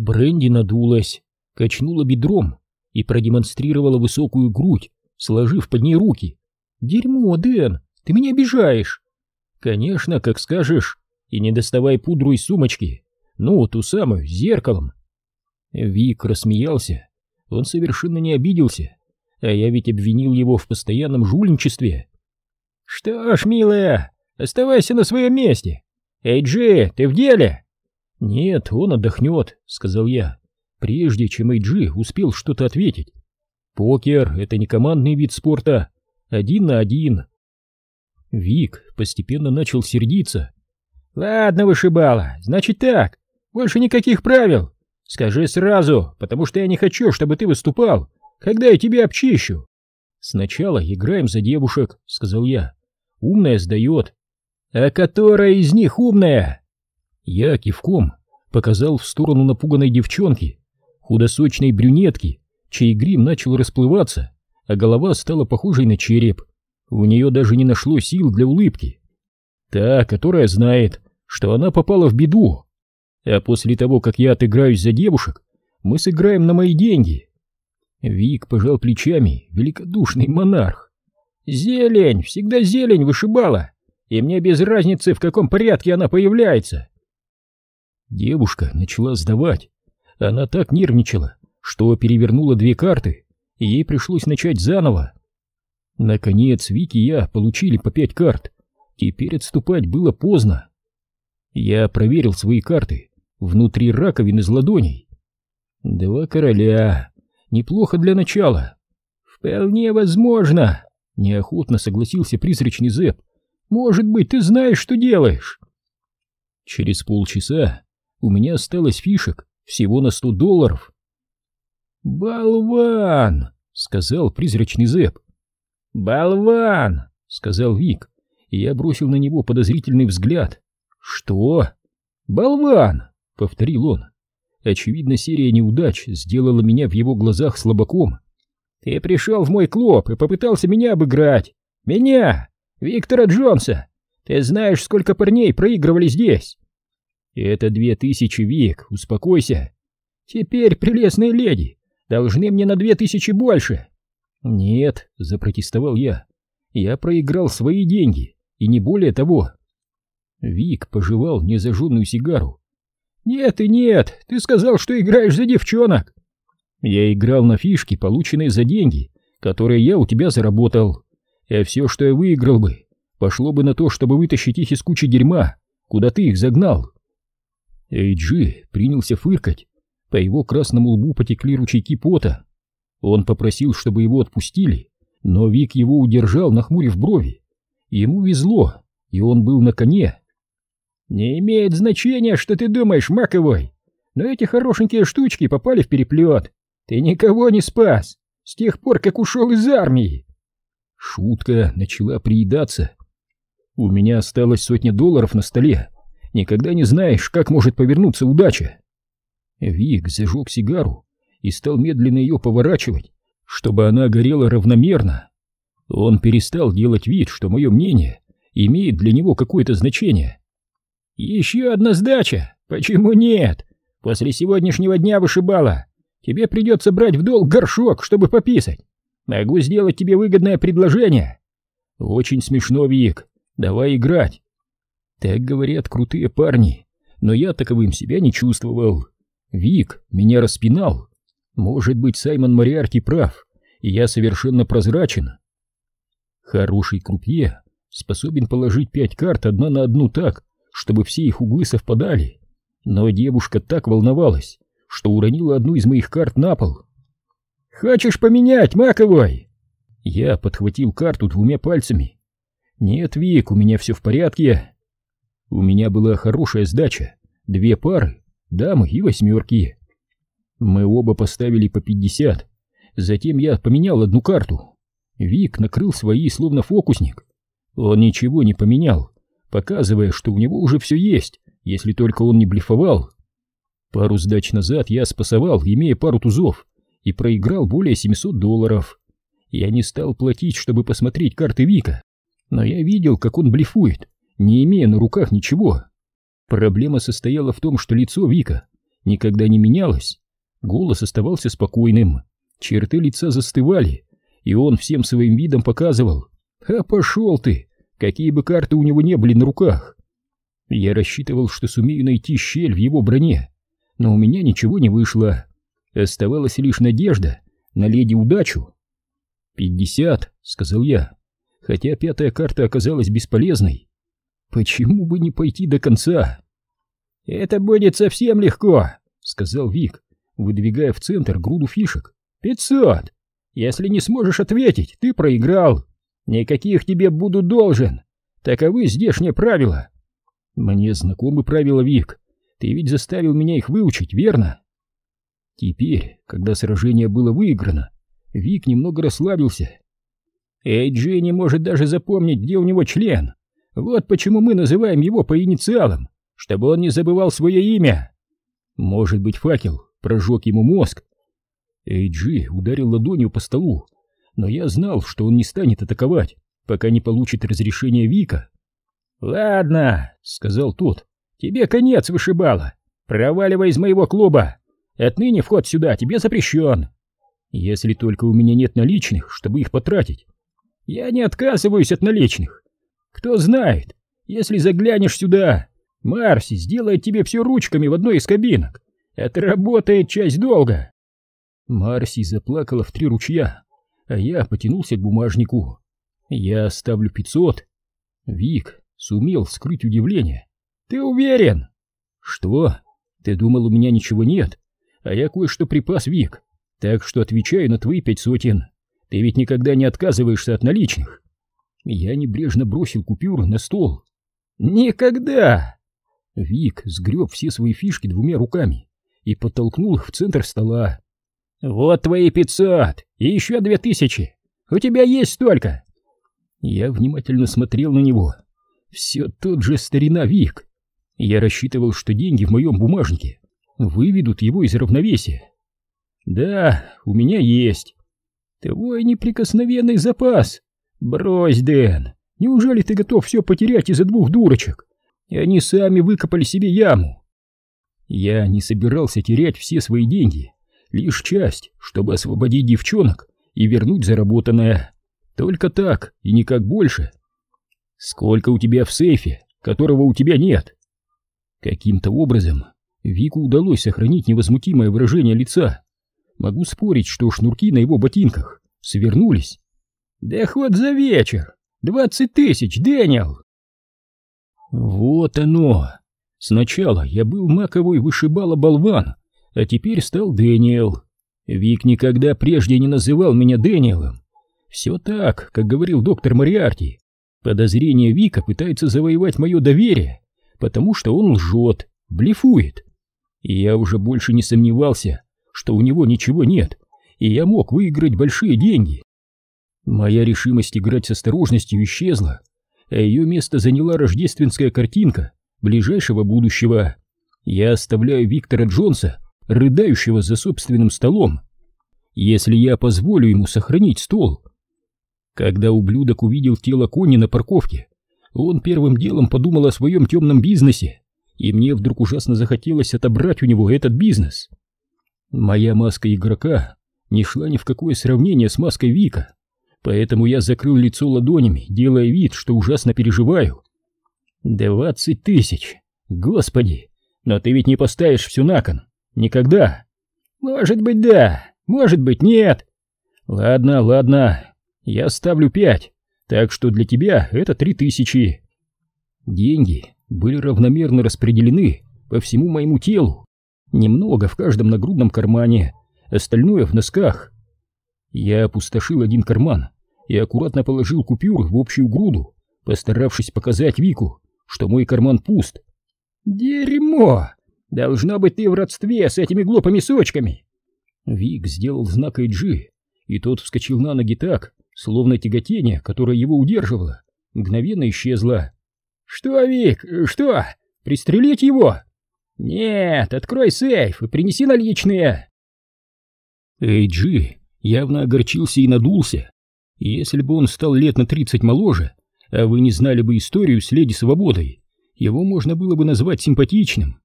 Бренди надулась, качнула бедром и продемонстрировала высокую грудь, сложив под ней руки. «Дерьмо, Дэн, ты меня обижаешь!» «Конечно, как скажешь, и не доставай пудру из сумочки, ну, ту самую, с зеркалом». Вик рассмеялся, он совершенно не обиделся, а я ведь обвинил его в постоянном жульничестве. «Что ж, милая, оставайся на своем месте. Эй, Джи, ты в деле?» «Нет, он отдохнет», — сказал я, прежде чем Эйджи успел что-то ответить. «Покер — это не командный вид спорта, один на один». Вик постепенно начал сердиться. «Ладно, вышибала, значит так, больше никаких правил. Скажи сразу, потому что я не хочу, чтобы ты выступал, когда я тебя обчищу». «Сначала играем за девушек», — сказал я. «Умная сдает». «А которая из них умная?» Я кивком показал в сторону напуганной девчонки, худосочной брюнетки, чей грим начал расплываться, а голова стала похожей на череп. У нее даже не нашло сил для улыбки. Та, которая знает, что она попала в беду. А после того, как я отыграюсь за девушек, мы сыграем на мои деньги. Вик пожал плечами, великодушный монарх. Зелень, всегда зелень вышибала, и мне без разницы, в каком порядке она появляется. Девушка начала сдавать. Она так нервничала, что перевернула две карты, и ей пришлось начать заново. Наконец Вики и я получили по пять карт. Теперь отступать было поздно. Я проверил свои карты внутри раковин из ладоней. Два короля. Неплохо для начала. Вполне возможно. Неохотно согласился призрачный Зэп. Может быть, ты знаешь, что делаешь. Через полчаса у меня осталось фишек всего на сто долларов. «Болван!» — сказал призрачный Зэп. «Болван!» — сказал Вик, и я бросил на него подозрительный взгляд. «Что?» «Болван!» — повторил он. Очевидно, серия неудач сделала меня в его глазах слабаком. «Ты пришел в мой клуб и попытался меня обыграть! Меня! Виктора Джонса! Ты знаешь, сколько парней проигрывали здесь!» «Это две тысячи, Вик, успокойся!» «Теперь, прелестные леди, должны мне на две тысячи больше!» «Нет», — запротестовал я, — «я проиграл свои деньги, и не более того». Вик пожевал незажженную сигару. «Нет и нет, ты сказал, что играешь за девчонок». «Я играл на фишки, полученные за деньги, которые я у тебя заработал. А все, что я выиграл бы, пошло бы на то, чтобы вытащить их из кучи дерьма, куда ты их загнал». Эйджи принялся фыркать. По его красному лбу потекли ручейки пота. Он попросил, чтобы его отпустили, но Вик его удержал, нахмурив брови. Ему везло, и он был на коне. «Не имеет значения, что ты думаешь, Маковой, но эти хорошенькие штучки попали в переплет. Ты никого не спас с тех пор, как ушел из армии!» Шутка начала приедаться. «У меня осталось сотня долларов на столе. Никогда не знаешь, как может повернуться удача». Вик зажег сигару и стал медленно ее поворачивать, чтобы она горела равномерно. Он перестал делать вид, что мое мнение имеет для него какое-то значение. «Еще одна сдача? Почему нет? После сегодняшнего дня вышибала. Тебе придется брать в долг горшок, чтобы пописать. Могу сделать тебе выгодное предложение». «Очень смешно, Вик. Давай играть». Так говорят крутые парни, но я таковым себя не чувствовал. Вик меня распинал. Может быть, Саймон Мариарти прав, и я совершенно прозрачен. Хороший крупье способен положить пять карт одна на одну так, чтобы все их углы совпадали. Но девушка так волновалась, что уронила одну из моих карт на пол. «Хочешь поменять, Маковой?» Я подхватил карту двумя пальцами. «Нет, Вик, у меня все в порядке». У меня была хорошая сдача, две пары, дамы и восьмерки. Мы оба поставили по пятьдесят. Затем я поменял одну карту. Вик накрыл свои, словно фокусник. Он ничего не поменял, показывая, что у него уже все есть, если только он не блефовал. Пару сдач назад я спасовал, имея пару тузов, и проиграл более 700 долларов. Я не стал платить, чтобы посмотреть карты Вика, но я видел, как он блефует, не имея на руках ничего. Проблема состояла в том, что лицо Вика никогда не менялась. Голос оставался спокойным, черты лица застывали, и он всем своим видом показывал «А пошел ты! Какие бы карты у него не были на руках!» Я рассчитывал, что сумею найти щель в его броне, но у меня ничего не вышло. Оставалась лишь надежда на леди удачу. «Пятьдесят», — сказал я, хотя пятая карта оказалась бесполезной. «Почему бы не пойти до конца?» «Это будет совсем легко», — сказал Вик, выдвигая в центр груду фишек. «Пятьсот! Если не сможешь ответить, ты проиграл. Никаких тебе буду должен. Таковы здешние правила». «Мне знакомы правила, Вик. Ты ведь заставил меня их выучить, верно?» Теперь, когда сражение было выиграно, Вик немного расслабился. Эйджи не может даже запомнить, где у него член. Вот почему мы называем его по инициалам, чтобы он не забывал свое имя. Может быть, факел прожег ему мозг. Эйджи ударил ладонью по столу, но я знал, что он не станет атаковать, пока не получит разрешения Вика. «Ладно», — сказал тот, — «тебе конец вышибала. Проваливай из моего клуба. Отныне вход сюда тебе запрещен. Если только у меня нет наличных, чтобы их потратить. Я не отказываюсь от наличных. Кто знает, если заглянешь сюда, Марси сделает тебе все ручками в одной из кабинок. Это работает часть долга. Марси заплакала в три ручья, а я потянулся к бумажнику. Я оставлю пятьсот. Вик сумел скрыть удивление. Ты уверен? Что? Ты думал, у меня ничего нет? А я кое-что припас, Вик. Так что отвечаю на твои пять сотен. Ты ведь никогда не отказываешься от наличных. Я небрежно бросил купюры на стол. Никогда! Вик сгреб все свои фишки двумя руками и подтолкнул их в центр стола. «Вот твои пятьсот и еще две тысячи! У тебя есть столько!» Я внимательно смотрел на него. Все тот же старина Вик. Я рассчитывал, что деньги в моем бумажнике выведут его из равновесия. «Да, у меня есть. Твой неприкосновенный запас. Брось, Дэн, неужели ты готов все потерять из-за двух дурочек? И они сами выкопали себе яму. Я не собирался терять все свои деньги, лишь часть, чтобы освободить девчонок и вернуть заработанное. Только так и никак больше. Сколько у тебя в сейфе, которого у тебя нет? Каким-то образом Вику удалось сохранить невозмутимое выражение лица. Могу спорить, что шнурки на его ботинках свернулись. Да хоть за вечер! Двадцать тысяч, Дэниел! Вот оно! Сначала я был маковой вышибала-болван, а теперь стал Дэниел. Вик никогда прежде не называл меня Дэниелом. Все так, как говорил доктор Мариарти. Подозрение Вика пытается завоевать мое доверие, потому что он лжет, блефует. И я уже больше не сомневался, что у него ничего нет, и я мог выиграть большие деньги. Моя решимость играть с осторожностью исчезла, а ее место заняла рождественская картинка ближайшего будущего. Я оставляю Виктора Джонса, рыдающего за собственным столом, если я позволю ему сохранить стол. Когда ублюдок увидел тело Кони на парковке, он первым делом подумал о своем темном бизнесе, и мне вдруг ужасно захотелось отобрать у него этот бизнес. Моя маска игрока не шла ни в какое сравнение с маской Вика, поэтому я закрыл лицо ладонями, делая вид, что ужасно переживаю. «Двадцать тысяч! Господи! Но ты ведь не поставишь все на кон! Никогда!» «Может быть, да, может быть, нет!» «Ладно, ладно, я ставлю пять, так что для тебя это три тысячи!» Деньги были равномерно распределены по всему моему телу, немного в каждом нагрудном кармане, остальное в носках. Я опустошил один карман и аккуратно положил купюры в общую груду, постаравшись показать Вику, что мой карман пуст. «Дерьмо! Должно быть ты в родстве с этими глупыми сучками!» Вик сделал знак Эйджи, и тот вскочил на ноги так, словно тяготение, которое его удерживало, мгновенно исчезло. «Что, Вик, что? Пристрелить его?» «Нет, открой сейф и принеси наличные!» Эйджи явно огорчился и надулся. Если бы он стал лет на тридцать моложе, а вы не знали бы историю с Леди Свободой, его можно было бы назвать симпатичным.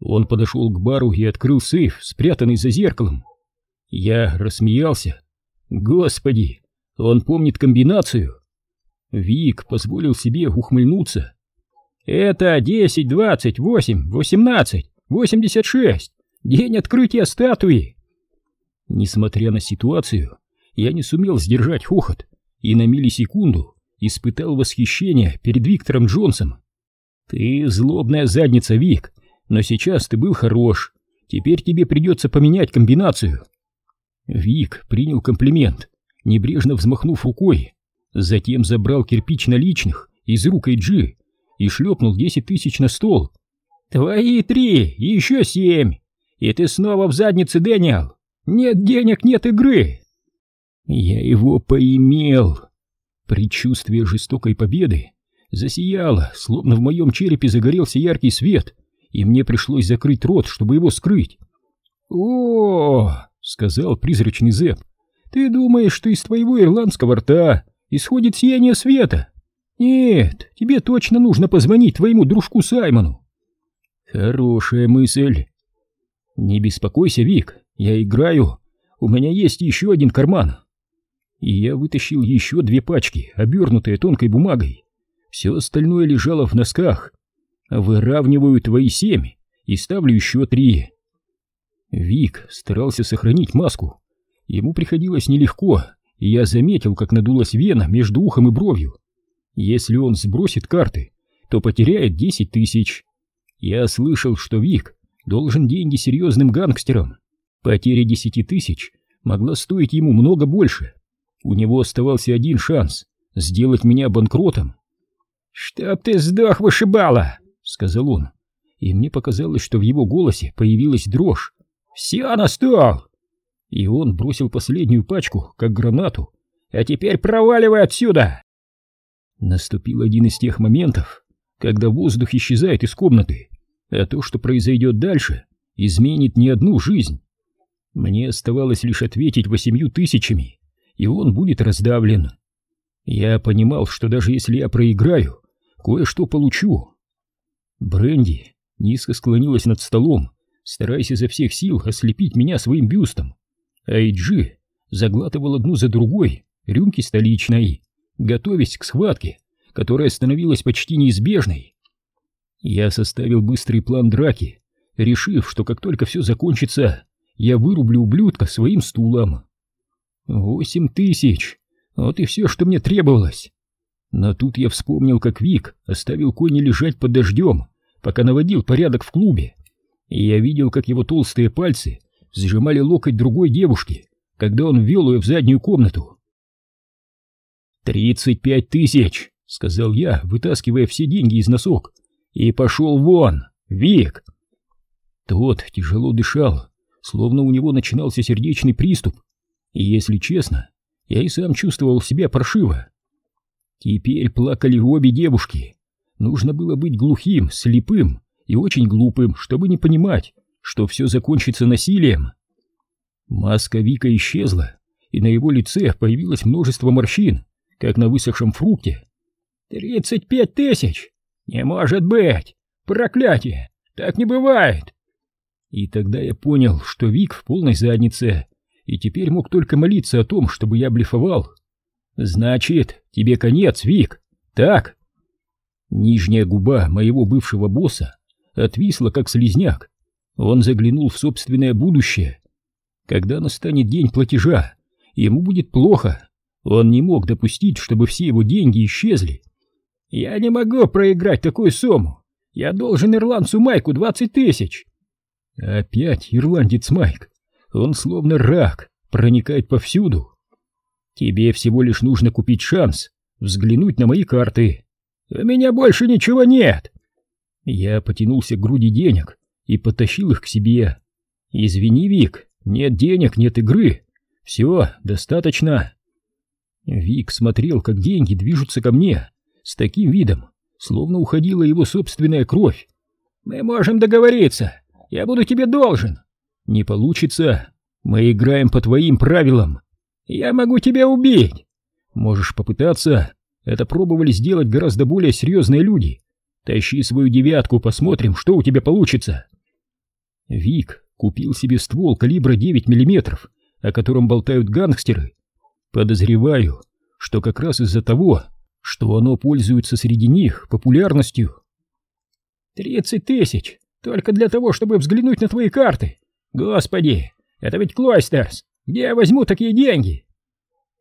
Он подошел к бару и открыл сейф, спрятанный за зеркалом. Я рассмеялся. Господи, он помнит комбинацию. Вик позволил себе ухмыльнуться. Это десять, двадцать, восемь, восемнадцать, восемьдесят шесть. День открытия статуи. Несмотря на ситуацию, я не сумел сдержать хохот и на миллисекунду испытал восхищение перед Виктором Джонсом. Ты злобная задница, Вик, но сейчас ты был хорош. Теперь тебе придется поменять комбинацию. Вик принял комплимент, небрежно взмахнув рукой, затем забрал кирпич наличных из рук Эйджи и шлепнул десять тысяч на стол. «Твои три еще семь! И ты снова в заднице, Дэниел! Нет денег, нет игры!» Я его поимел. Предчувствие жестокой победы засияло, словно в моем черепе загорелся яркий свет, и мне пришлось закрыть рот, чтобы его скрыть. «О, -о, сказал призрачный Зэп, — ты думаешь, что из твоего ирландского рта исходит сияние света? Нет, тебе точно нужно позвонить твоему дружку Саймону. Хорошая мысль. Не беспокойся, Вик, я играю. У меня есть еще один карман. И я вытащил еще две пачки, обернутые тонкой бумагой. Все остальное лежало в носках. Выравниваю твои семь и ставлю еще три. Вик старался сохранить маску. Ему приходилось нелегко, и я заметил, как надулась вена между ухом и бровью. Если он сбросит карты, то потеряет десять тысяч. Я слышал, что Вик должен деньги серьезным гангстерам. Потеря десяти тысяч могла стоить ему много больше. У него оставался один шанс — сделать меня банкротом. «Чтоб ты сдох, вышибала!» — сказал он. И мне показалось, что в его голосе появилась дрожь. «Все на стол!» И он бросил последнюю пачку, как гранату. «А теперь проваливай отсюда!» Наступил один из тех моментов, когда воздух исчезает из комнаты, а то, что произойдет дальше, изменит не одну жизнь. Мне оставалось лишь ответить восемью тысячами, и он будет раздавлен. Я понимал, что даже если я проиграю, кое-что получу. Бренди низко склонилась над столом, стараясь изо всех сил ослепить меня своим бюстом. Айджи заглатывал одну за другой рюмки столичной, готовясь к схватке, которая становилась почти неизбежной. Я составил быстрый план драки, решив, что как только все закончится, я вырублю ублюдка своим стулом. Восемь тысяч! Вот и все, что мне требовалось. Но тут я вспомнил, как Вик оставил кони лежать под дождем, пока наводил порядок в клубе. И я видел, как его толстые пальцы сжимали локоть другой девушки, когда он ввел ее в заднюю комнату. «Тридцать пять тысяч!» — сказал я, вытаскивая все деньги из носок. «И пошел вон! Вик!» Тот тяжело дышал, словно у него начинался сердечный приступ. И если честно, я и сам чувствовал себя паршиво. Теперь плакали обе девушки. Нужно было быть глухим, слепым и очень глупым, чтобы не понимать, что все закончится насилием. Маска Вика исчезла, и на его лице появилось множество морщин, как на высохшем фрукте. «Тридцать пять тысяч! Не может быть! Проклятие! Так не бывает!» И тогда я понял, что Вик в полной заднице, и теперь мог только молиться о том, чтобы я блефовал. «Значит, тебе конец, Вик, так?» Нижняя губа моего бывшего босса отвисла, как слизняк. Он заглянул в собственное будущее. Когда настанет день платежа, ему будет плохо. Он не мог допустить, чтобы все его деньги исчезли. «Я не могу проиграть такую сумму. Я должен ирландцу Майку двадцать тысяч». Опять ирландец Майк. Он словно рак, проникает повсюду. Тебе всего лишь нужно купить шанс взглянуть на мои карты. У меня больше ничего нет. Я потянулся к груди денег и потащил их к себе. Извини, Вик, нет денег, нет игры. Все, достаточно. Вик смотрел, как деньги движутся ко мне, с таким видом, словно уходила его собственная кровь. «Мы можем договориться. Я буду тебе должен». «Не получится. Мы играем по твоим правилам. Я могу тебя убить. Можешь попытаться. Это пробовали сделать гораздо более серьезные люди. Тащи свою девятку, посмотрим, что у тебя получится». Вик купил себе ствол калибра 9 мм, о котором болтают гангстеры. Подозреваю, что как раз из-за того, что оно пользуется среди них популярностью. «Тридцать тысяч! Только для того, чтобы взглянуть на твои карты! Господи, это ведь Клойстерс! Где я возьму такие деньги?»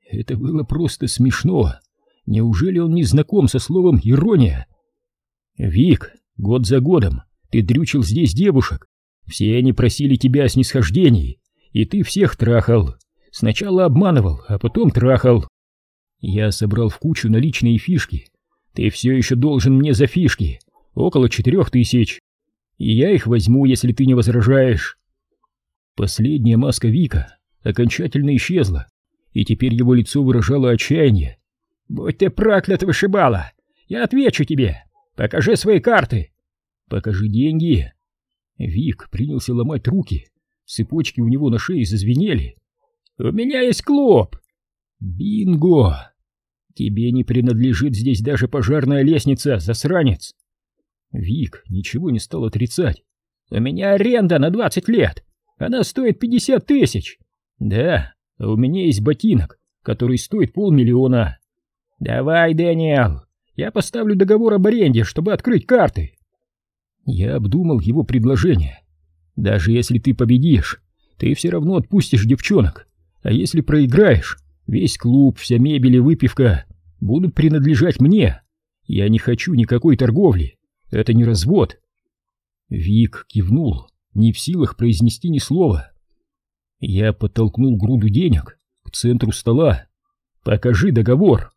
Это было просто смешно. Неужели он не знаком со словом «ирония»? «Вик, год за годом ты дрючил здесь девушек. Все они просили тебя о снисхождении, и ты всех трахал. Сначала обманывал, а потом трахал. Я собрал в кучу наличные фишки. Ты все еще должен мне за фишки. Около четырех тысяч. И я их возьму, если ты не возражаешь. Последняя маска Вика окончательно исчезла, и теперь его лицо выражало отчаяние. «Будь ты проклят, вышибала! Я отвечу тебе! Покажи свои карты!» «Покажи деньги!» Вик принялся ломать руки. Цепочки у него на шее зазвенели. «У меня есть клуб!» «Бинго! Тебе не принадлежит здесь даже пожарная лестница, засранец!» Вик ничего не стал отрицать. «У меня аренда на двадцать лет! Она стоит пятьдесят тысяч!» «Да, а у меня есть ботинок, который стоит полмиллиона!» «Давай, Дэниел, я поставлю договор об аренде, чтобы открыть карты!» Я обдумал его предложение. «Даже если ты победишь, ты все равно отпустишь девчонок, а если проиграешь, весь клуб, вся мебель и выпивка будут принадлежать мне. Я не хочу никакой торговли, это не развод. Вик кивнул, не в силах произнести ни слова. Я подтолкнул груду денег к центру стола. «Покажи договор!»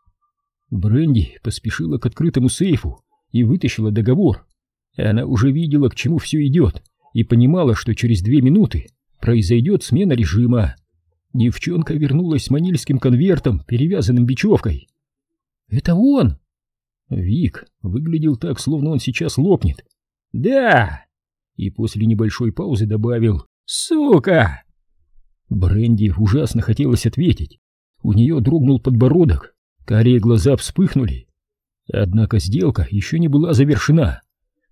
Бренди поспешила к открытому сейфу и вытащила договор. Она уже видела, к чему все идет, и понимала, что через две минуты произойдет смена режима. Девчонка вернулась с манильским конвертом, перевязанным бечевкой. «Это он!» Вик выглядел так, словно он сейчас лопнет. «Да!» И после небольшой паузы добавил «Сука!» Бренди ужасно хотелось ответить. У нее дрогнул подбородок, карие глаза вспыхнули. Однако сделка еще не была завершена.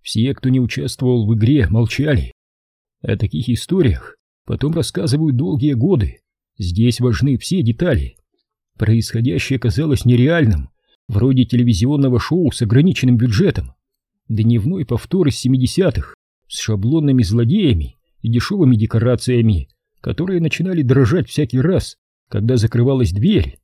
Все, кто не участвовал в игре, молчали. О таких историях потом рассказывают долгие годы. Здесь важны все детали. Происходящее казалось нереальным, вроде телевизионного шоу с ограниченным бюджетом. Дневной повтор из 70-х с шаблонными злодеями и дешевыми декорациями, которые начинали дрожать всякий раз, когда закрывалась дверь.